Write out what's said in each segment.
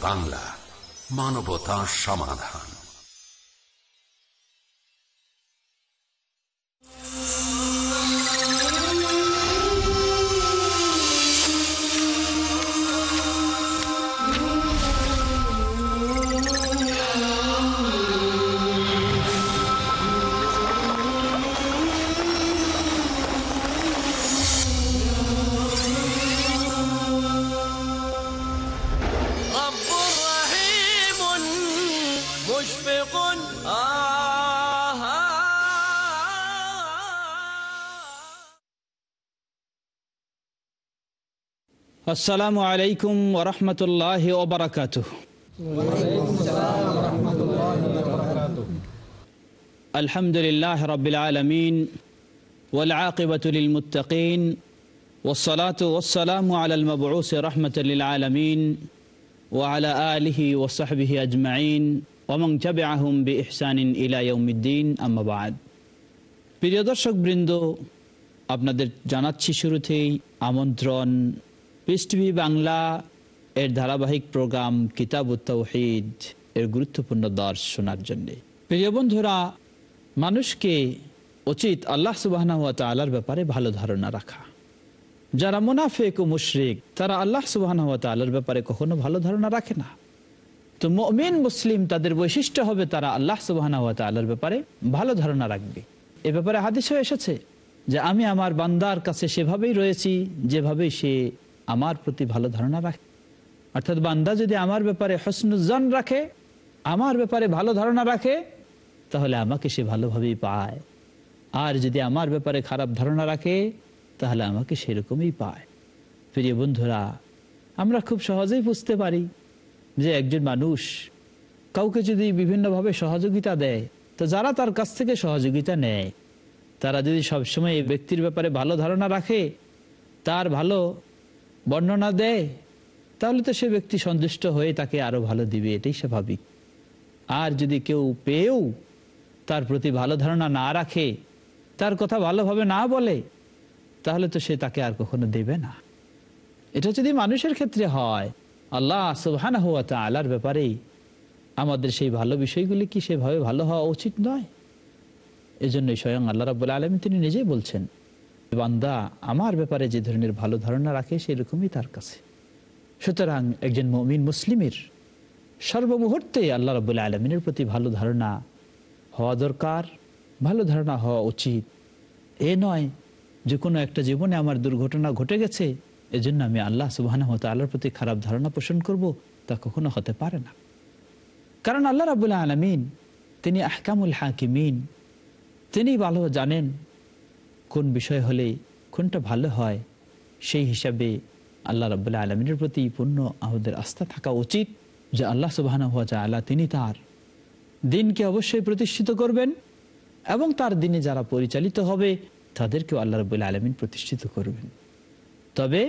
বাংলা মানবতা সমাধান। আসসালামু আলাইকুম ওরহমতুল্লাহ ওবরাকাত আলহামদুলিল্লাহ রবিল আলমিন ওলাকিবতুল মুতকিন ওসলাত ওসালাম আলাল মবরুস রহমতুল আলমিন ওয়ালা আলহি ওসাহবিহি আজমাইন ওমং চাবে আহম বি ইহসানিন ইলাইউদ্দিন আহমাবাদ প্রিয় দর্শক বৃন্দ, আপনাদের জানাচ্ছি শুরুতেই আমন্ত্রণ পিস টিভি বাংলা এর ধারাবাহিক প্রোগ্রাম কিতাব তৌহিদ এর গুরুত্বপূর্ণ দর্শ শোনার জন্য। প্রিয় বন্ধুরা, মানুষকে উচিত আল্লাহ সুবাহ আল্লাহর ব্যাপারে ভালো ধারণা রাখা। যারা মুনাফেক ও মুশরিক, তারা আল্লাহ সুবাহ আল্লাহর ব্যাপারে কখনো ভালো ধারণা রাখে না। তো মমিন, মুসলিম তাদের বৈশিষ্ট্য হবে তারা আল্লাহ সুবাহ আল্লাহর ব্যাপারে ভালো ধারণা রাখবে। এ ব্যাপারে হাদিস এসেছে যে, আমি আমার বান্দার কাছে সেভাবেই রয়েছি যেভাবে সে আমার প্রতি ভালো ধারণা রাখে। অর্থাৎ বান্দা যদি আমার ব্যাপারে হসনুজ্জান রাখে, আমার ব্যাপারে ভালো ধারণা রাখে, তাহলে আমাকে সে ভালোভাবেই পায়। আর যদি আমার ব্যাপারে খারাপ ধারণা রাখে, তাহলে আমাকে সেরকমই পায়। প্রিয় বন্ধুরা, আমরা খুব সহজেই বুঝতে পারি যে একজন মানুষ কাউকে যদি বিভিন্নভাবে সহযোগিতা দেয়, তো যারা তার কাছ থেকে সহযোগিতা নেয়, তারা যদি সবসময় এই ব্যক্তির ব্যাপারে ভালো ধারণা রাখে, তার ভালো বর্ণনা দেয়, তাহলে তো সে ব্যক্তি সন্তুষ্ট হয়ে তাকে আরও ভালো দিবে, এটাই স্বাভাবিক। আর যদি কেউ পেয়েও তার প্রতি ভালো ধারণা না রাখে, তার কথা ভালোভাবে না বলে, তাহলে তো সে তাকে আর কখনো দেবে না। এটা যদি মানুষের ক্ষেত্রে হয়, আল্লাহ সুবহান হুয়া আল্লাহর ব্যাপারেই আমাদের সেই ভালো বিষয়গুলি কি সেভাবে ভালো হওয়া উচিত নয়? এজন্যই স্বয়ং আল্লাহ রাবুল আলম তিনি নিজেই বলছেন বান্দা আমার ব্যাপারে যে ধরনের ভালো ধারণা রাখে, সেরকমই তার কাছে। সুতরাং একজন মমিন মুসলিমের সর্বমুহূর্তে আল্লাহ রাবুল আলমিনের প্রতি ভালো ধারণা হওয়া দরকার, ভালো ধারণা হওয়া উচিত। এ নয় যে কোনো একটা জীবনে আমার দুর্ঘটনা ঘটে গেছে, এজন্য আমি আল্লাহ সুবাহ আল্লাহর প্রতি খারাপ ধারণা পোষণ করব, তা কখনো হতে পারে না। কারণ আল্লাহ রাবুল্লাহ আলমিন তিনি আহকামুল হাকিমিন, তিনি ভালো জানেন কোন বিষয় হলে কোনটা ভালো হয়, সেই হিসাবে আল্লাহ রাবুল্লাহ আলমিনের প্রতি পূর্ণ আমাদের আস্থা থাকা উচিত যে আল্লাহ সুবাহ আল্লাহ তিনি তার দিনকে অবশ্যই প্রতিষ্ঠিত করবেন এবং তার দিনে যারা পরিচালিত হবে তাদেরকেও আল্লাহ রবুল্লা আলমিন প্রতিষ্ঠিত করবেন। তবে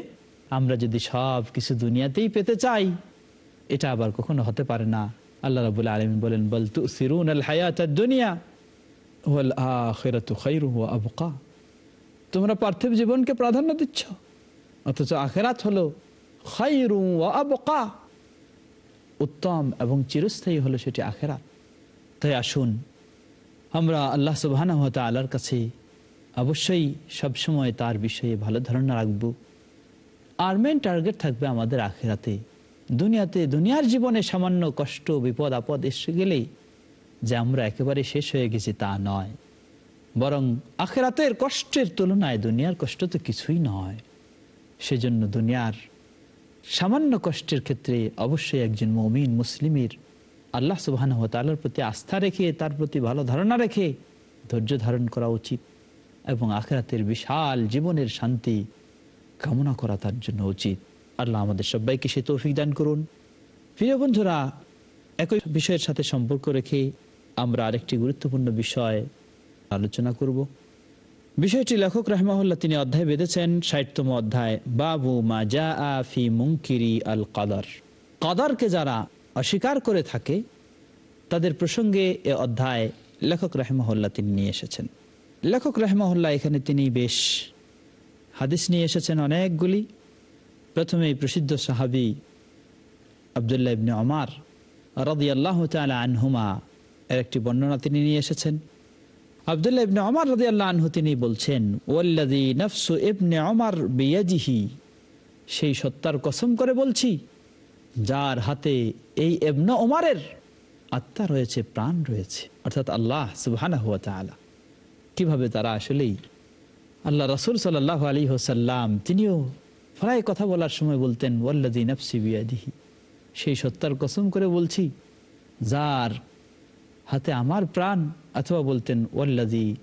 আমরা যদি সব কিছু দুনিয়াতেই পেতে চাই, এটা আবার কখনো হতে পারে না। আল্লাহ রবুল্লা আলমিন বলেন, বল তু সিরুন আল হায়াত দুনিয়া ওয়াল আখিরাতু খায়রু ওয়া আবকা। তোমরা পার্থিব জীবনকে প্রাধান্য দিচ্ছ। অথচ আখেরাত হলো উত্তম এবং চিরস্থায়ী হলো সেটি আখেরাত। তাই আসুন, আমরা আল্লাহ সুবাহ আল্লাহর কাছে অবশ্যই সবসময় তার বিষয়ে ভালো ধারণা রাখব। আর মেন টার্গেট থাকবে আমাদের আখেরাতে। দুনিয়াতে, দুনিয়ার জীবনে সামান্য কষ্ট, বিপদ, আপদ এসে গেলেই যে আমরা একেবারে শেষ হয়ে গেছি তা নয়। বরং আখেরাতের কষ্টের তুলনায় দুনিয়ার কষ্ট তো কিছুই নয়। সেজন্য দুনিয়ার সামান্য কষ্টের ক্ষেত্রে অবশ্যই একজন মমিন, মুসলিমের আল্লাহ সুবাহান তালার প্রতি আস্থা রেখে, তার প্রতি ভালো ধারণা রেখে ধৈর্য ধারণ করা উচিত এবং আখরাতের বিশাল জীবনের শান্তি কামনা করা তার জন্য উচিত। আল্লাহ আমাদের সবাইকে সে তৌফিক দান করুন। প্রিয় বন্ধুরা, একই বিষয়ের সাথে সম্পর্ক রেখে আমরা আরেকটি গুরুত্বপূর্ণ বিষয় আলোচনা করব। বিষয়টি লেখক রহমাহুল্লাহ তিনি অধ্যায় বেঁধেছেন, ষাটতম অধ্যায়, বাবু মা জা ফি মুঙ্কিরি আল কাদার। কাদারকে যারা অস্বীকার করে থাকে, তাদের প্রসঙ্গে এ অধ্যায় লেখক রাহমাহুল্লাহ তিনি নিয়ে এসেছেন। লেখক রাহমাহুল্লাহ এখানে তিনি বেশ হাদিস নিয়ে এসেছেন অনেকগুলি। প্রথমে প্রসিদ্ধ সাহাবি আবদুল্লাহ ইবনে অমার রদি আল্লাহ তালা আনহুমা এর একটি বর্ণনা তিনি নিয়ে এসেছেন। আবদুল্লাহ ইবনে অমর আনহু তিনি বলছেন ওয়াল্লাদি নফসু ইবনে অমর বিয়াজিহি। সেই সত্তার কসম করে বলছি, যার হাতে এই এবন ওমারের আত্মা রয়েছে, প্রাণ রয়েছে, অর্থাৎ আল্লাহ সুবহানা হুয়া তালা কীভাবে তারা আসলেই আল্লাহ রসুল সাল্লাহ আলী হোসাল্লাম তিনিও প্রায় কথা বলার সময় বলতেন ওয়াল্লাদি নফসি বিয়াদিহি। সেই সত্তার কসম করে বলছি, যার হাতে আমার প্রাণ, অথবা বলতেন ওয়াল্লাদি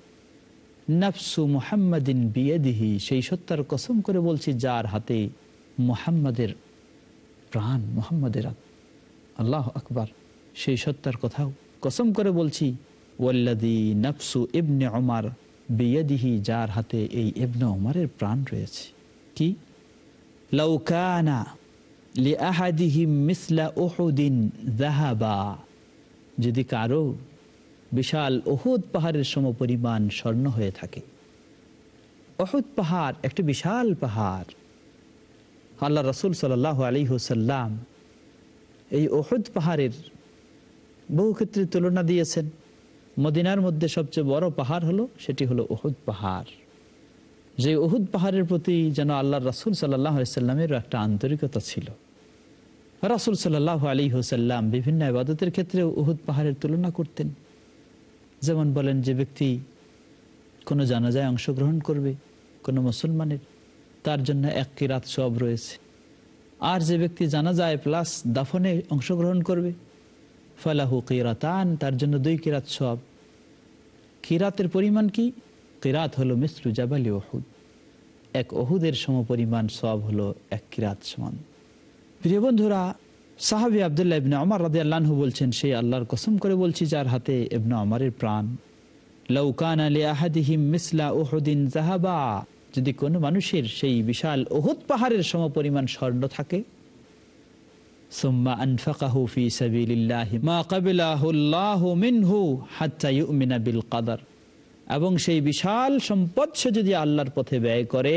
নফসু মুহাম্মাদিন বিয়াদিহি সেই সত্তার কসম করে বলছি, যার হাতে মুহাম্মাদের প্রাণ, মুহাম্মাদের। আল্লাহ আকবার। সেই সত্তার কথাও কসম করে বলছি ওয়াল্লাদি নফসু ইবনে ওমার বিয়াদিহি যার হাতে এই ইবনে ওমারের প্রাণ রয়েছে। কি? লাউকানা লিআহাদিহিম মিসলা উহুদিন যাহাবা। যদি কারও বিশাল অহুদ পাহাড়ের সম পরিমাণ স্বর্ণ হয়ে থাকে। অহুদ পাহাড় একটি বিশাল পাহাড়। আল্লাহ রসুল সাল আলী হুসাল্লাম এই অহুদ পাহাড়ের বহু ক্ষেত্রে তুলনা দিয়েছেন। মদিনার মধ্যে সবচেয়ে বড় পাহাড় হলো, সেটি হলো অহুদ পাহাড়। যে অহুদ পাহাড়ের প্রতি যেন আল্লাহ রাসুল সাল্লাহ সাল্লামের একটা আন্তরিকতা ছিল। রাসুল সাল্লাহ আলী হুসাল্লাম বিভিন্ন আবাদতের ক্ষেত্রে উহুদ পাহাড়ের তুলনা করতেন। যেমন বলেন যে ব্যক্তি কোনো জানাজায় অংশগ্রহণ করবে, কোনো মুসলমানের, তার জন্য এক কিরাত সব রয়েছে। আর যে ব্যক্তি জানা যায় প্লাস দাফনে অংশগ্রহণ করবে, ফালাহু কিরাতান, তার জন্য দুই কিরাত সব কিরাতের পরিমাণ কি? কিরাত হলো মিসরু জাবালি ওহুদ এক ওহুদের সম পরিমাণ সব হলো এক কিরাত সমান। প্রিয় বন্ধুরা, সাহাবি আবদুল্লাহ ইবনে আমার রাদে আল্লাহু বলছেন, সেই আল্লাহর কসম করে বলছি যার হাতে ইবনে আমারের প্রাণ। লৌকান আলী আহাদিহিম মিসলা ওহুদিন জাহাবা যদি কোনো মানুষের সেই বিশাল ওহুদ পাহাড়ের সম পরিমাণ স্বর্ণ থাকে এবং সেই বিশাল সম্পদ সে যদি আল্লাহর পথে ব্যয় করে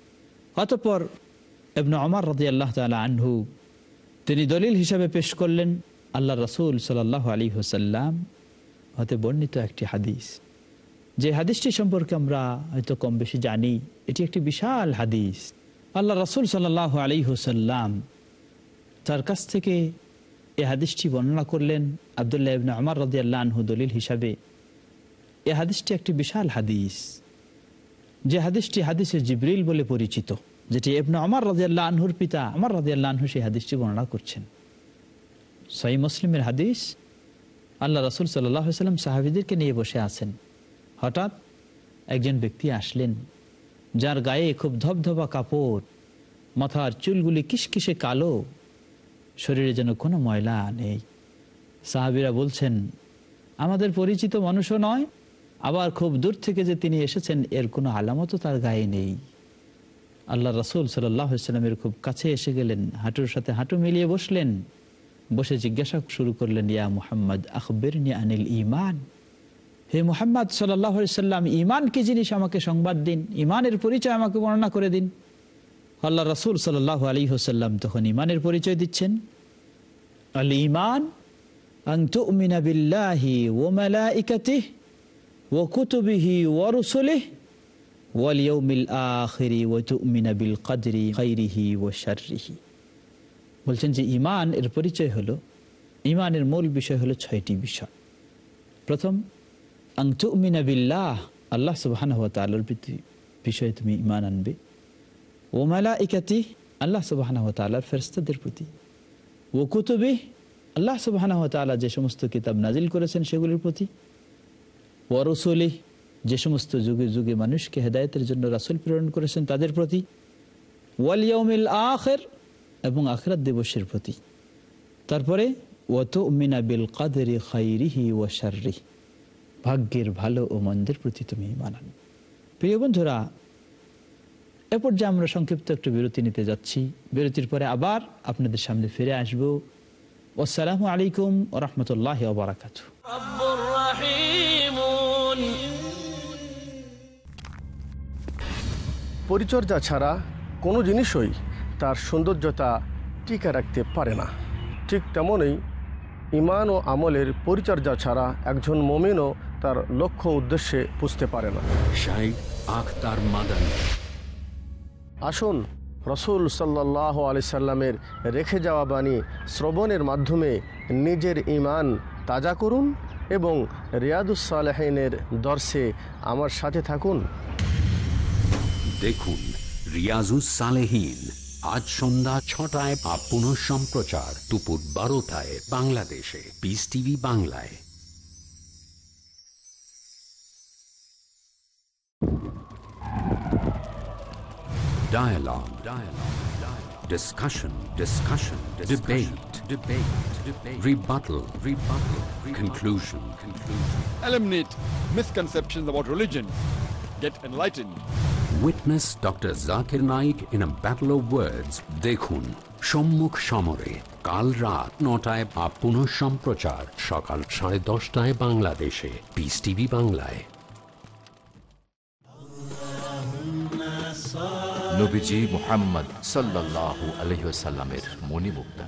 অতপর এবন অমর রাজি আল্লাহ তালা আনহু, তিনি দলিল হিসাবে পেশ করলেন আল্লাহ রসুল সাল্লাহ আলী হুসাল্লাম হতে বর্ণিত একটি হাদিস। যে হাদিসটি সম্পর্কে আমরা হয়তো কম বেশি জানি, এটি একটি বিশাল হাদিস। আল্লাহ রসুল সাল্লাহ আলী হুসাল্লাম তার কাছ থেকে এ হাদিসটি বর্ণনা করলেন আবদুল্লাহ ইবনে আমার রাজি আল্লাহ আনহু দলিল হিসাবে। এ হাদিসটি একটি বিশাল হাদিস। যে হাদিসটি হাদিসে জিবরিল বলে পরিচিত, যেটি এবনে আমার রাজিয়াল্লাহ আনহুর পিতা আমার রাজিয়াল্লাহ আনহু সেই হাদিসটি বর্ণনা করছেন। সাই মুসলিমের হাদিস, আল্লাহ রসুল সাল্লাম সাহাবিদেরকে নিয়ে বসে আছেন। হঠাৎ একজন ব্যক্তি আসলেন, যার গায়ে খুব ধবধবা কাপড়, মাথার চুলগুলি কিসকিসে কালো, শরীরে যেন কোনো ময়লা নেই। সাহাবিরা বলছেন, আমাদের পরিচিত মানুষও নয় আবার খুব দূর থেকে যে তিনি এসেছেন, এর কোনো আলামত তার গায়ে নেই। আল্লাহ রাসুল সাল্লামের খুব কাছে এসে গেলেন, হাঁটুর সাথে হাঁটু মিলিয়ে বসলেন। বসে জিজ্ঞাসা শুরু করলেন, ইয়া মুহাম্মদ আকবর আনিল ইমান হে মোহাম্মদ সাল্লাহ সাল্লাম ইমান কি জিনিস? আমাকে সংবাদ দিন। ইমানের পরিচয় আমাকে বর্ণনা করে দিন। আল্লাহ রাসুল সাল্লাহ আলী হোসাল্লাম তখন ইমানের পরিচয় দিচ্ছেন। আল ইমান আং তু বিল্লাহি ও মালাইকাতিহ ওকুতুবিহি ওয়ারুসুলি ওয়ালিয়মিল আখরি ওয়াতুমিনাবিল কাদরি খাইরিহি ও শারিহি বলছেন যে ইমান এর পরিচয় হলো ইমানের মূল বিষয় হলো ছয়টি বিষয়। প্রথম আংতুমিনাবিল্লাহ আল্লাহ সুবাহ তাল্লর বিষয়ে তুমি ইমান আনবে। ওমালা ইকাতি আল্লাহ সুবাহ তাল্লার ফেরস্তাদের প্রতি। ও কুতুবি আল্লাহ সুবাহ তাল্লাহ যে সমস্ত কিতাব নাজিল করেছেন সেগুলির প্রতি। ওয়ারসলি যে সমস্ত যুগে যুগে মানুষকে হেদায়তের জন্য রাসুল প্রেরণ করেছেন তাদের প্রতি ওয়ালিয়মিল আখের এবং আখরাত দিবসের প্রতি। তারপরে ওয়াত মিনা বিল কাদেরি খাইরিহি ওয়া শারি ভাগ্যের ভালো ও মন্দের প্রতি তুমি মানান। প্রিয় বন্ধুরা এরপর যে আমরা সংক্ষিপ্ত একটু বিরতি নিতে যাচ্ছি। বিরতির পরে আবার আপনাদের সামনে ফিরে আসব। আসসালামু আলাইকুম রহমতুল্লাহ আবরাকাত পরিচর্যা ছাড়া কোনো জিনিসই তার সৌন্দর্যতা টিকে রাখতে পারে না। ঠিক তেমনই ইমান ও আমলের পরিচর্যা ছাড়া একজন মমিনও তার লক্ষ্য উদ্দেশ্যে বুঝতে পারে না। আসুন রসুল সাল্লাহ আলি সাল্লামের রেখে যাওয়া বাণী শ্রবণের মাধ্যমে নিজের ইমান তাজা করুন এবং রিয়াদুসালেহিনের দর্শে আমার সাথে থাকুন দেখুন রিয়াজুস সালেহিন আজ সন্ধ্যা ছটায় বা পুনঃ সম্প্রচার দুপুর বারোটায় বাংলাদেশে পিস টিভি বাংলায় Dialogue. Dialogue. Dialogue. Discussion. Discussion. Debate. Debate. Debate. Rebuttal. Rebuttal. rebuttal Conclusion. Conclusion. Eliminate misconceptions about religion. Get enlightened. Witness Dr. Zakir Naik in a battle of words. দেখুন সম্মুখ সমরে কাল রাত নটায় বা পুনঃ সম্প্রচার সকাল সাড়ে দশটায় বাংলাদেশে পিস টিভি বাংলায় নবীজি মোহাম্মদ সাল্লাল্লাহু আলহিসাল্লামের মণিমুক্তা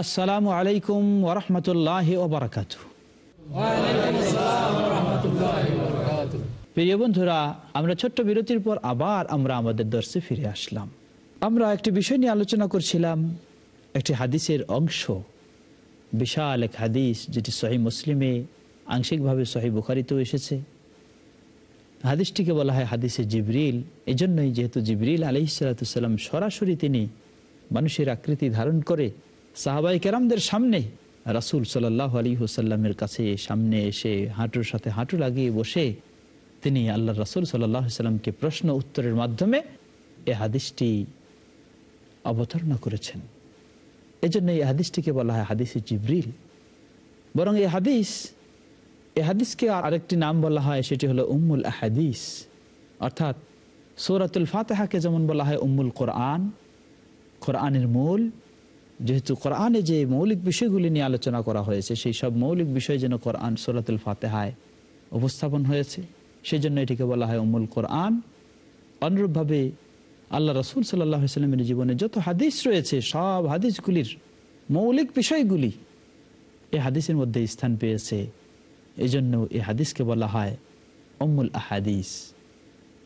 আসসালামু আলাইকুম ওরহমতুল্লাহ ওবরাকাত প্রিয় বন্ধুরা, আমরা ছোট্ট বিরতির পর আবার আমরা আমাদের দর্শে ফিরে আসলাম। আমরা একটি বিষয় নিয়ে আলোচনা করছিলাম, একটি হাদিসের অংশ। বিশাল এক হাদিস যেটি সহি মুসলিমে আংশিকভাবে সহি বুখারিতেও এসেছে। হাদিসটিকে বলা হয় হাদিসে জিবরিল। এই জন্যই যেহেতু জিবরিল আলি সরাসরি তিনি মানুষের আকৃতি ধারণ করে সাহাবাই কেরামদের সামনে রাসুল সাল্লাহ আলী হুসাল্লামের কাছে সামনে এসে হাঁটুর সাথে হাঁটু লাগিয়ে বসে তিনি আল্লাহ রাসুল সাল্লাহ সাল্লামকে প্রশ্ন উত্তরের মাধ্যমে এ হাদিসটি অবতারণা করেছেন। এজন্য এই হাদিসটিকে বলা হয় হাদিস জিব্রিল। বরং এই হাদিস, এ হাদিসকে আরেকটি নাম বলা হয়, সেটি হলো উম্মুল আহাদিস। অর্থাৎ সৌরাতুল ফাতেহাকে যেমন বলা হয় উম্মুল কোরআন, কোরআনের মূল যেহেতু কোরআনে যে মৌলিক বিষয়গুলি নিয়ে আলোচনা করা হয়েছে, সেই সব মৌলিক বিষয় যেন কোরআন সৌরাতুল ফাতেহায় উপস্থাপন হয়েছে সেই জন্য এটিকে বলা হয় অমুল কোরআন। অনুরূপভাবে আল্লাহ রসুল সাল্লাহ সাল্লামের জীবনে যত হাদিস রয়েছে, সব হাদিসগুলির মৌলিক বিষয়গুলি এই হাদিসের মধ্যে স্থান পেয়েছে। এই জন্য এই হাদিসকে বলা হয় অমুল আহাদিস।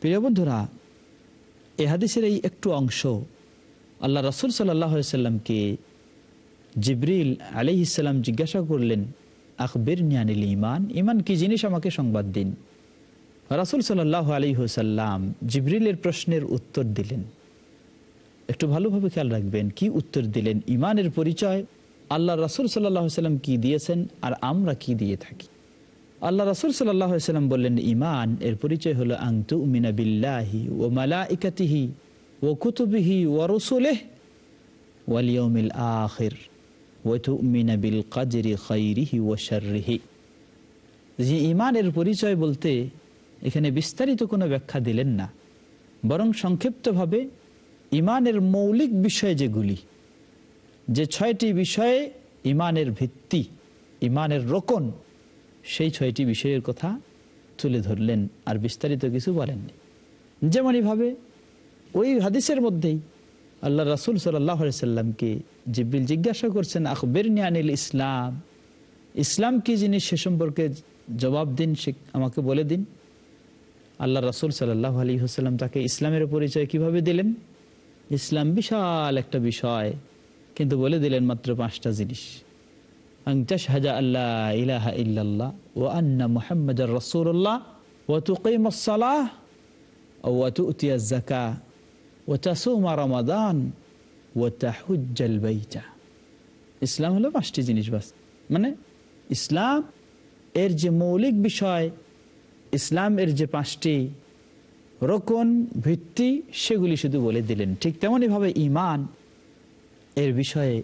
প্রিয় বন্ধুরা এই হাদিসের এই একটু অংশ আল্লাহ রসুল সাল্লাহ সাল্লামকে জিবরিল আলি ইসাল্লাম জিজ্ঞাসা করলেন আকবির নিয়ানিল ইমান ইমান কি জিনিস আমাকে সংবাদ দিন? রাসুল সাল্লাহ আলী হুসাল্লাম জিবরিলের প্রশ্নের উত্তর দিলেন, একটু ভালোভাবে খেয়াল রাখবেন, কি উত্তর দিলেন? ইমানের পরিচয় আল্লাহ রাসুল সাল্লাহ সাল্লাম কি দিয়েছেন আর আমরা কি দিয়ে থাকি? আল্লাহ রাসুল সাল্লাহ সাল্লাম বললেন ইমান এর পরিচয় হলো আংতু উমিনা বিল্লাহি ও মালা ইকাতিহি ও কুতুবিহি ও রসুলেহ ওয়ালিয়মিল আখির। যে ইমানের পরিচয় বলতে এখানে বিস্তারিত কোনো ব্যাখ্যা দিলেন না। বরং সংক্ষিপ্তভাবে ইমানের মৌলিক বিষয় যেগুলি, যে ছয়টি বিষয়ে ইমানের ভিত্তি, ইমানের রোকন, সেই ছয়টি বিষয়ের কথা তুলে ধরলেন আর বিস্তারিত কিছু বলেননি। যেমন যেমনইভাবে ওই হাদিসের মধ্যেই আল্লাহ রাসুল সাল্লাহ সাল্লামকে জিব্বিল জিজ্ঞাসা করছেন আকবর নিয়ানিল ইসলাম? ইসলাম কি জিনিস সে সম্পর্কে জবাব দিন, সে আমাকে বলে দিন। আল্লাহ রাসুল সাল্লাহ আলী হাসাল্লাম তাকে ইসলামের পরিচয় কীভাবে দিলেন? ইসলাম বিশাল একটা বিষয়, কিন্তু বলে দিলেন মাত্র পাঁচটা জিনিস। হাজা আল্লাহ ইলাহা ইল্লাল্লাহ ও আন্না মোহাম্মদ রসুল্লাহ ওয়াতুকালাহ ও ওয়াতু উতিয়া জাকা ইসলাম হলো পাঁচটি জিনিস বাস। মানে ইসলাম এর যে মৌলিক বিষয়, ইসলাম এর যে পাঁচটি রোকন, ভিত্তি, সেগুলি শুধু বলে দিলেন। ঠিক তেমনইভাবে ইমান এর বিষয়ে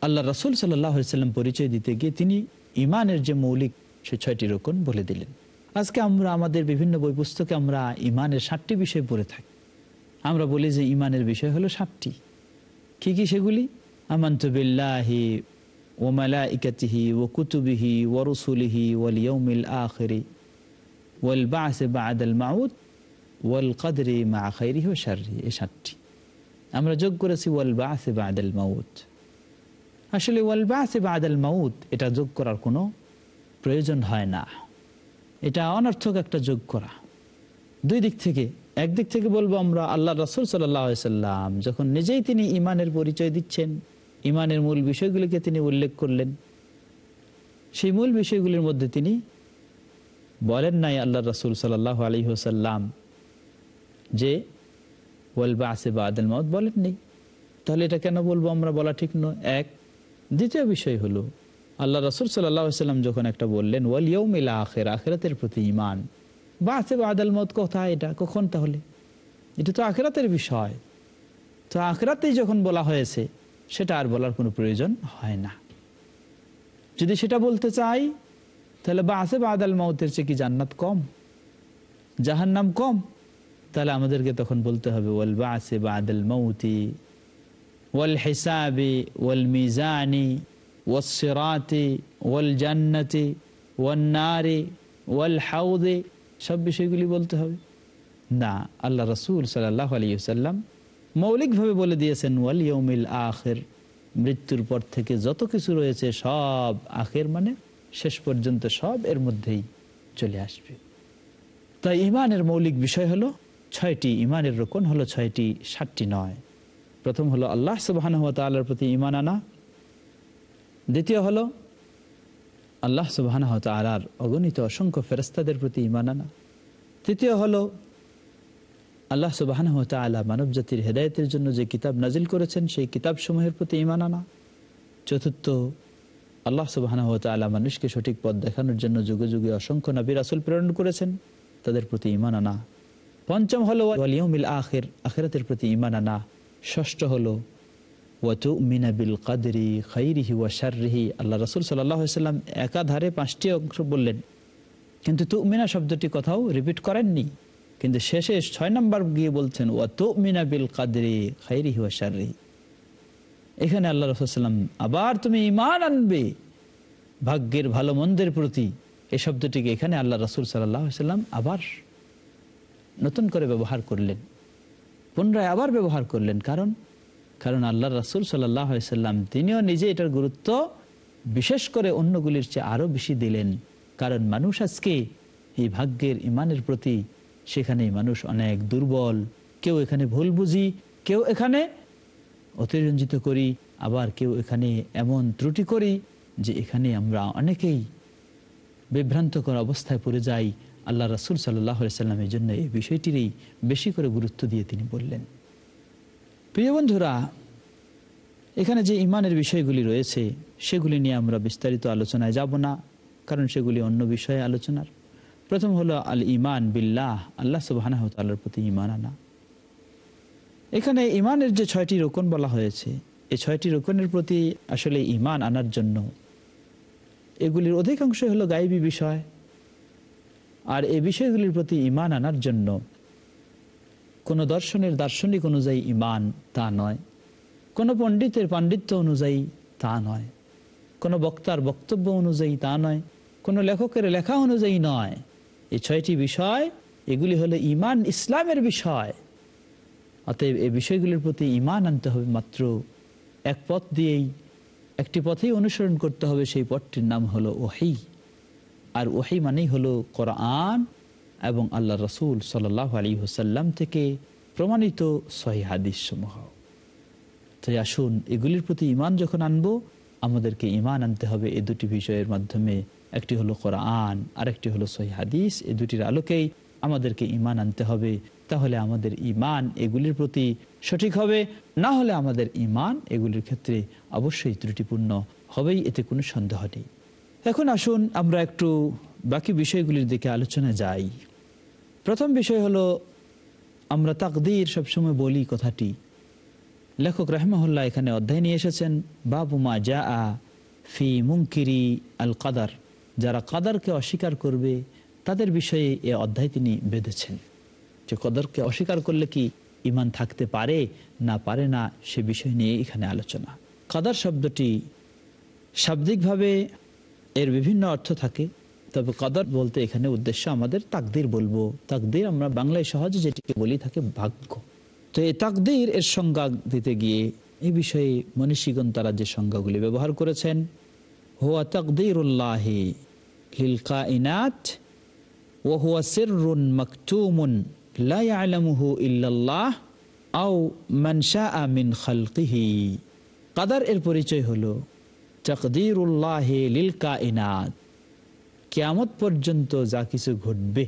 আল্লাহ রসুল সাল্লাহ সাল্লাম পরিচয় দিতে গিয়ে তিনি ইমানের যে মৌলিক সে ছয়টি রোকন বলে দিলেন। আজকে আমরা আমাদের বিভিন্ন বই পুস্তকে আমরা ইমানের সাতটি বিষয় পড়ে থাকি। আমরা বলি যে ইমানের বিষয় হলো ষাটটি কি কি সেগুলি? আমন্তবিল্লাহি ও মালাইকাতিহি ও কুতুবিহি ও রসুলিহি ওয়াল ইয়ৌমিল আখরি ওয়াল বাসে বাদাল মাউদ ওয়াল কাদরি মা খাইরি ও শারি এই সাতটি। আমরা যোগ করেছি ওয়াল বাসে বাদাল মাউদ আসলে ওয়াল বাসে বাদাল মাউদ এটা যোগ করার কোনো প্রয়োজন হয় না। এটা অনর্থক একটা যোগ করা। দুই দিক থেকে একদিক থেকে বলব আমরা আল্লাহ রসুল সাল্লাম যখন নিজেই তিনি ইমানের পরিচয় দিচ্ছেন ইমানের মূল বিষয়গুলিকে তিনি উল্লেখ করলেন। সেই মূল বিষয়গুলির মধ্যে তিনি বলেন নাই আল্লাহ রসুল সাল্লাহ আলী হোসাল্লাম যে ওয়ালবা আসে বা আদেল মত বলেননি তাহলে এটা কেন বলব আমরা বলা ঠিক নয়। এক, দ্বিতীয় বিষয় হলো আল্লাহ রসুল সাল্লাম যখন একটা বললেন, ওয়াল ইয়ৌমিলা আখের আখেরাতের প্রতি ইমান বা আছে বা আদাল মত কথা এটা, কখন তাহলে? এটা তো আখেরাতের বিষয়। তো আখেরাতেই যখন বলা হয়েছে, সেটা আর বলার কোনো প্রয়োজন হয় না। যদি সেটা বলতে চাই, তাহলে বা আছে বা আদাল মতের চেয়ে কি জান্নাত কম? জাহান নাম কম? তাহলে আমাদেরকে তখন বলতে হবে, ওয়াল বাসে বা আদাল মৌতি ওয়াল হিসাবি, ওয়াল মিজানি ওয়াসিরাতি ওয়াল জান্নাতি ওয়াল নারি, ওয়াল হাউদে সব বিষয়গুলি বলতে হবে। না, আল্লাহ রসুল সাল্লাহ আলিয়াল্লাম মৌলিকভাবে বলে দিয়েছেন, ওয়াল ইয়মিল আখের মৃত্যুর পর থেকে যত কিছু রয়েছে সব আখের মানে শেষ পর্যন্ত সব এর মধ্যেই চলে আসবে। তাই ইমানের মৌলিক বিষয় হলো ছয়টি ইমানের রোকন হলো ছয়টি, সাতটি, নয়। প্রথম হলো আল্লাহ তাল্লার প্রতি ইমান আনা। দ্বিতীয় হলো আল্লাহ সুবাহান তালার অগণিত অসংখ্য ফেরস্তাদের প্রতি ইমান আনা। তৃতীয় হলো, আল্লাহ সুবাহান তালা মানব জাতির হেদায়তের জন্য যে কিতাব নাজিল করেছেন, সেই কিতাব সমূহের প্রতি ইমান আনা। চতুর্থ, আল্লাহ সুবাহান তালা মানুষকে সঠিক পথ দেখানোর জন্য যুগে যুগে অসংখ্য নবীর আসল প্রেরণ করেছেন, তাদের প্রতি ইমান আনা। পঞ্চম হলো আখের, আখেরাতের প্রতি ইমান আনা। ষষ্ঠ হলো ওয়াতু আল্লাহ রসুল সাল্লাম একাধারে পাঁচটি অংশ বললেন। কিন্তু তু মিনা শব্দটি কথাও রিপিট করেননি। কিন্তু শেষে ছয় নম্বর গিয়ে বলছেন ওয়া তু মিনাবিল কাদরি খাইরিহি ওয়া শাররিহি। এখানে আল্লাহ রসুলাম আবার তুমি ইমান আনবে ভাগ্যের ভালো মন্দের প্রতি। এই শব্দটিকে এখানে আল্লাহ রসুল সাল্লাম আবার নতুন করে ব্যবহার করলেন। পুনরায় আবার ব্যবহার করলেন। কারণ কারণ আল্লাহ রাসুল সাল্লাম তিনিও নিজে এটার গুরুত্ব বিশেষ করে অন্যগুলির চেয়ে আরও বেশি দিলেন। কারণ মানুষ আজকে এই ভাগ্যের ইমানের প্রতি সেখানে মানুষ অনেক দুর্বল। কেউ এখানে ভুল বুঝি, কেউ এখানে অতিরঞ্জিত করি, আবার কেউ এখানে এমন ত্রুটি করি যে এখানে আমরা অনেকেই বিভ্রান্তকর অবস্থায় পড়ে যাই। আল্লাহ রাসুল সাল্লাহ সাল্লামের জন্য এই বিষয়টিরই বেশি করে গুরুত্ব দিয়ে তিনি বললেন। প্রিয় বন্ধুরা, এখানে যে ইমানের বিষয়গুলি রয়েছে, সেগুলি নিয়ে আমরা বিস্তারিত আলোচনায় যাব না, কারণ সেগুলি অন্য বিষয়ে আলোচনার। প্রথম হলো আল ইমান বিল্লাহ, আল্লাহ সুবাহ প্রতি ইমান আনা। এখানে ইমানের যে ছয়টি রোকন বলা হয়েছে এই ছয়টি রোকনের প্রতি আসলে ইমান আনার জন্য এগুলির অধিকাংশ হলো গাইবী বিষয়। আর এই বিষয়গুলির প্রতি ইমান আনার জন্য কোনো দর্শনের দার্শনিক অনুযায়ী ইমান তা নয়। কোনো পণ্ডিতের পাণ্ডিত্য অনুযায়ী তা নয়। কোনো বক্তার বক্তব্য অনুযায়ী তা নয়। কোনো লেখকের লেখা অনুযায়ী নয়। এই ছয়টি বিষয়, এগুলি হলো ইমান, ইসলামের বিষয়। অতএব এই বিষয়গুলির প্রতি ইমান আনতে হবে মাত্র। এক পথ দিয়েই, একটি পথেই অনুসরণ করতে হবে সেই পথটির নাম হলো ওহি। আর ওহি মানেই হলো কোরআন এবং আল্লাহ রসুল সাল্লাহ আলী হুসাল্লাম থেকে প্রমাণিত সহি হাদিস সমূহ তাই আসুন, এগুলির প্রতি ইমান যখন আনব, আমাদেরকে ইমান আনতে হবে এই দুটি বিষয়ের মাধ্যমে। একটি হলো কোরআন আর একটি হলো সহি হাদিস। এই দুটির আলোকেই আমাদেরকে ইমান আনতে হবে। তাহলে আমাদের ইমান এগুলির প্রতি সঠিক হবে, না হলে আমাদের ইমান এগুলির ক্ষেত্রে অবশ্যই ত্রুটিপূর্ণ হবেই, এতে কোনো সন্দেহ নেই। এখন আসুন, আমরা একটু বাকি বিষয়গুলির দিকে আলোচনা যাই। প্রথম বিষয় হলো, আমরা তাকদির সবসময় বলি কথাটি। লেখক রাহমাহুল্লাহ এখানে অধ্যায় নিয়ে এসেছেন বাবুমা যা আ ফি মুঙ্কিরি আল কাদার যারা কাদারকে অস্বীকার করবে, তাদের বিষয়ে এ অধ্যায় তিনি বেঁধেছেন। যে কদরকে অস্বীকার করলে কি ইমান থাকতে পারে, না পারে না, সে বিষয় নিয়ে এখানে আলোচনা। কাদার শব্দটি শাব্দিকভাবে এর বিভিন্ন অর্থ থাকে। তবে কদর বলতে এখানে উদ্দেশ্য আমাদের তাকদির বলব। তাকদির আমরা বাংলায় সহজে যেটিকে বলি থাকে ভাগ্য। তো এই তাকদির এর সংজ্ঞা দিতে গিয়ে এই বিষয়ে মনীষীগণ তারা যে সংজ্ঞাগুলি ব্যবহার করেছেন, হুয়া তাকদিরুল্লাহ লিল কাইনাত ও হুয়া সিররুন মাকতুমুন লা ইল্লাল্লাহ আও মান শাআ মিন খালকিহি। কাদার এর পরিচয় হলো তাকদিরুল্লাহ লিল কাইনাত কিয়ামত পর্যন্ত যা কিছু ঘটবে,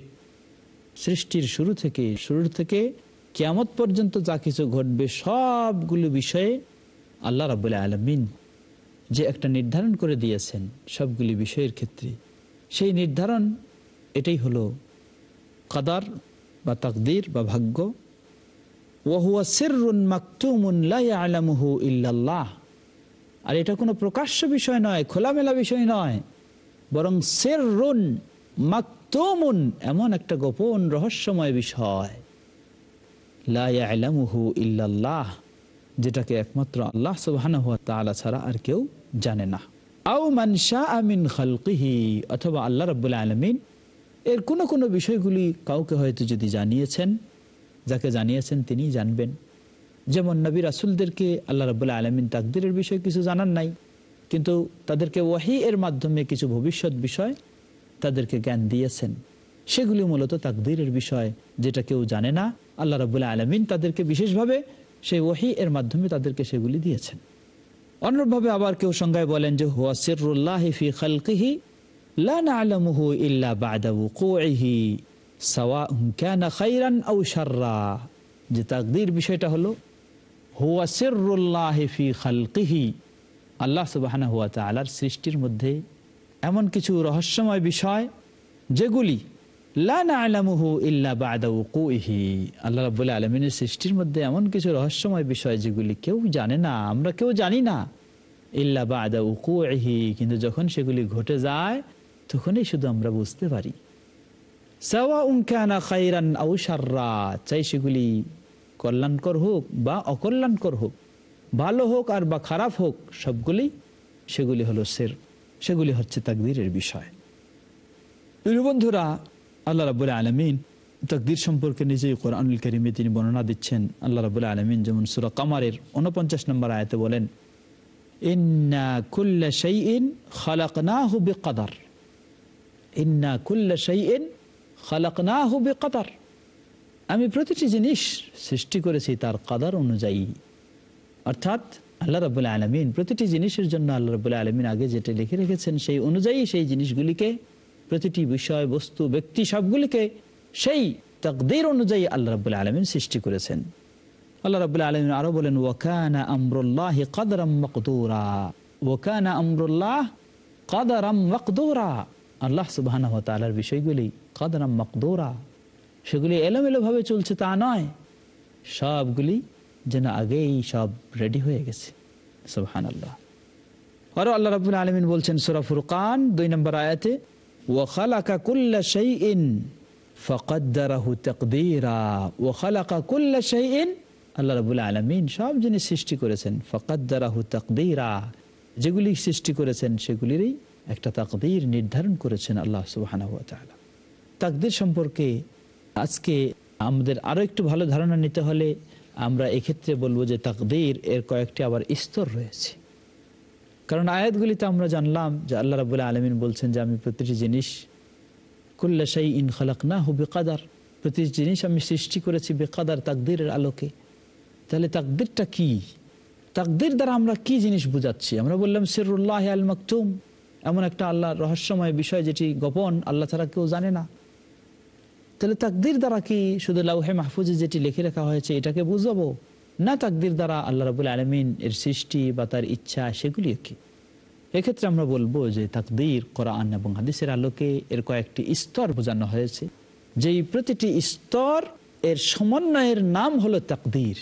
সৃষ্টির শুরু থেকে শুরু থেকে কেয়ামত পর্যন্ত যা কিছু ঘটবে, সবগুলো বিষয়ে আল্লাহ রাবুল্লাহ আলমিন যে একটা নির্ধারণ করে দিয়েছেন সবগুলি বিষয়ের ক্ষেত্রে। সেই নির্ধারণ এটাই হলো কাদার বা তাকদির বা ভাগ্য। মাকতুমুন লা ইল্লাল্লাহ। আর এটা কোনো প্রকাশ্য বিষয় নয়, খোলামেলা বিষয় নয়। বরং সেররুন, মাকতুমুন, এমন একটা গোপন রহস্যময় বিষয়। লা ইয়ালামুহু ইল্লাল্লাহ, যেটাকে একমাত্র আল্লাহ তাআলা ছাড়া আর কেউ জানে না। আও মান শাআ মিন খালকিহি, অথবা আল্লাহ রাব্বুল আলমিন, এর কোন কোন বিষয়গুলি কাউকে হয়তো যদি জানিয়েছেন, যাকে জানিয়েছেন তিনি জানবেন। যেমন নবী রাসুলদেরকে আল্লাহ রাবুল্লাহ আলমিন তাকদিরের বিষয়ে কিছু জানান নাই। কিন্তু তাদেরকে ওয়াহি এর মাধ্যমে কিছু ভবিষ্যৎ বিষয় তাদেরকে জ্ঞান দিয়েছেন। সেগুলি মূলত তাকদিরের বিষয়, যেটা কেউ জানে না। আল্লাহ রাবুল্লাহ আলমিন তাদেরকে বিশেষভাবে সেই ওয়াহি এর মাধ্যমে তাদেরকে সেগুলি দিয়েছেন। অন্যভাবে আবার কেউ সংজ্ঞায় বলেন যে, হুয়া সিরুল্লাহ লা খাইরান যে তাকদীর বিষয়টা হলো, হুয়া সিররুল্লাহ ফি খালকিহি আল্লাহ সুবহানাহু ওয়া তাআলার সৃষ্টির মধ্যে এমন কিছু রহস্যময় বিষয় যেগুলি লা না'লামুহু ইল্লা বা'দা ওয়ুকুইহি আল্লাহ রাব্বুল আলামিনের সৃষ্টির মধ্যে এমন কিছু রহস্যময় বিষয় যেগুলি কেউ জানে না, আমরা কেউ জানি না। ইল্লা বা'দা ওয়ুকুইহি কিন্তু যখন সেগুলি ঘটে যায়, তখনই শুধু আমরা বুঝতে পারি। সাওয়া উনকানা খাইরান আউ চাই সেগুলি কল্যাণকর হোক বা অকল্যাণকর হোক। ভালো হোক আর বা খারাপ হোক, সবগুলি, সেগুলি হলো সের, সেগুলি হচ্ছে তাকদীরের বিষয়। বন্ধুরা, আল্লাহ রাবুল আলমিন তকদির সম্পর্কে নিজেই কোরআনুল করিমে তিনি বর্ণনা দিচ্ছেন। আল্লাহ রাবুল আলমিন যেমন সুরা কামারের উনপঞ্চাশ নম্বর আয়তে বলেন কুল্লা শাইইন খালাকনাহু বিকদার। ইন্না শাইইন খালাকনাহু বিকদার। আমি প্রতিটি জিনিস সৃষ্টি করেছি তার কাদার অনুযায়ী। অর্থাৎ আল্লাহ রাবুল্লাহ আলমিন প্রতিটি জিনিসের জন্য আল্লাহ রাবুল্লাহ আলমিন আগে যেটা লিখে রেখেছেন সেই অনুযায়ী সেই জিনিসগুলিকে, প্রতিটি বিষয়, বস্তু, ব্যক্তি সবগুলিকে সেই তকদির অনুযায়ী আল্লাহ রাবুল্লাহ আলমিন সৃষ্টি করেছেন। আল্লাহ রাবুল্লাহ আলমিন আরও বলেন, ওয়াকানা আমরুল্লাহ কাদরাম মকদুরা। ওয়াকানা আমরুল্লাহ কাদারাম মকদুরা। আল্লাহ সুবাহ তালার বিষয়গুলি, কাদরাম মকদুরা। সেগুলি এলোমেলো ভাবে চলছে তা নয়। সবগুলি যেন আগেই সব রেডি হয়ে গেছে। সোহান আল্লাহ আরও আল্লাহ রাবুল আলমিন বলছেন সুরাফুর কান দুই নম্বর আয়াতে কুল্লা ইন আল্লাহ সব জিনিস সৃষ্টি করেছেন যেগুলি সৃষ্টি করেছেন, সেগুলিরই একটা নির্ধারণ করেছেন আল্লাহ সুবাহ তাকদির সম্পর্কে আজকে আমাদের আরও একটু ভালো ধারণা নিতে হলে আমরা এক্ষেত্রে বলব যে তাকদির এর কয়েকটি আবার স্তর রয়েছে। কারণ আয়াতগুলিতে আমরা জানলাম যে আল্লাহ রাবুল্লাহ আলমিন বলছেন যে আমি প্রতিটি জিনিস কুল্লাশাই ইন খালাক না হু বেকাদার, প্রতিটি জিনিস আমি সৃষ্টি করেছি বেকাদার তাকদিরের আলোকে। তাহলে তাকদিরটা কি? তাকদির দ্বারা আমরা কি জিনিস বুঝাচ্ছি? আমরা বললাম সিরুল্লাহ আল মাকতুম এমন একটা আল্লাহর রহস্যময় বিষয় যেটি গোপন, আল্লাহ ছাড়া কেউ জানে না। তাহলে তাকদির দ্বারা কি শুধু লাউহে মাহফুজে যেটি লিখে রাখা হয়েছে, এটাকে বুঝাবো? না তাকদির দ্বারা আল্লাহ রাবুল আলমিন এর সৃষ্টি বা তার ইচ্ছা সেগুলিও কি? এক্ষেত্রে আমরা বলব যে তাকদির কোরআন এবং হাদিসের আলোকে এর কয়েকটি স্তর বোঝানো হয়েছে। যেই প্রতিটি স্তর এর সমন্বয়ের নাম হলো তাকদির।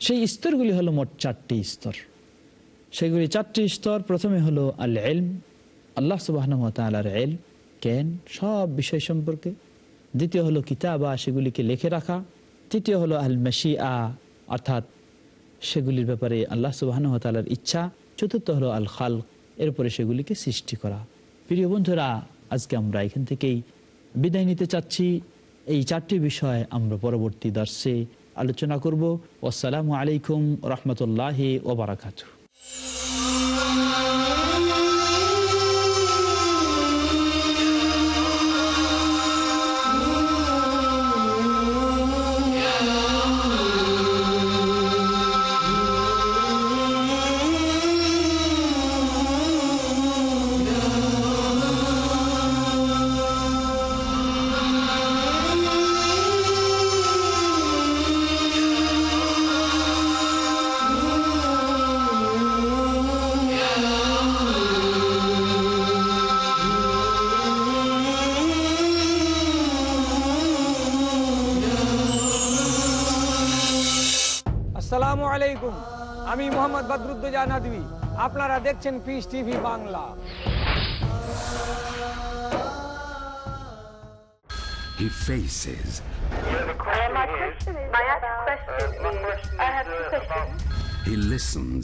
সেই স্তরগুলি হলো মোট চারটি স্তর। সেগুলি চারটি স্তর, প্রথমে হলো আল এলম আল্লাহ সুবাহ এল জ্ঞান, সব বিষয় সম্পর্কে। দ্বিতীয় হলো কিতাবা, সেগুলিকে লিখে রাখা। তৃতীয় হলো আল মেশিয়া অর্থাৎ সেগুলির ব্যাপারে আল্লাহ সুবাহর ইচ্ছা। চতুর্থ হলো আল খাল এরপরে সেগুলিকে সৃষ্টি করা। প্রিয় বন্ধুরা, আজকে আমরা এখান থেকেই বিদায় নিতে চাচ্ছি। এই চারটি বিষয় আমরা পরবর্তী দর্শে আলোচনা করব। আসসালামু আলাইকুম রহমতুল্লাহ ওবরাকাতু আলাইকুম আমি মোহাম্মদ বদরুদ্দোজা নদী আপনারা দেখছেন peace TV Bangla He faces. My question is, my question is, I have two questions. He listens.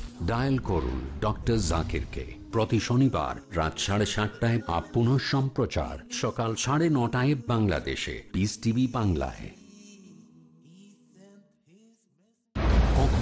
Dial করুন ডক্টর জাকিরকে প্রতি শনিবার রাত সাড়ে সাতটায় আপ পুনঃ সম্প্রচার সকাল সাড়ে নটায় বাংলাদেশে। পিস টিভি বাংলায়।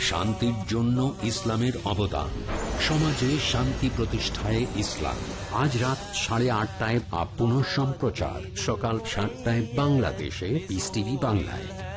শান্তির জন্য ইসলামের অবদান। সমাজে শান্তি প্রতিষ্ঠায় ইসলাম। আজ রাত সাড়ে আটটায় আপ সম্প্রচার সকাল সাতটায় বাংলাদেশে পিস টিভি বাংলায়।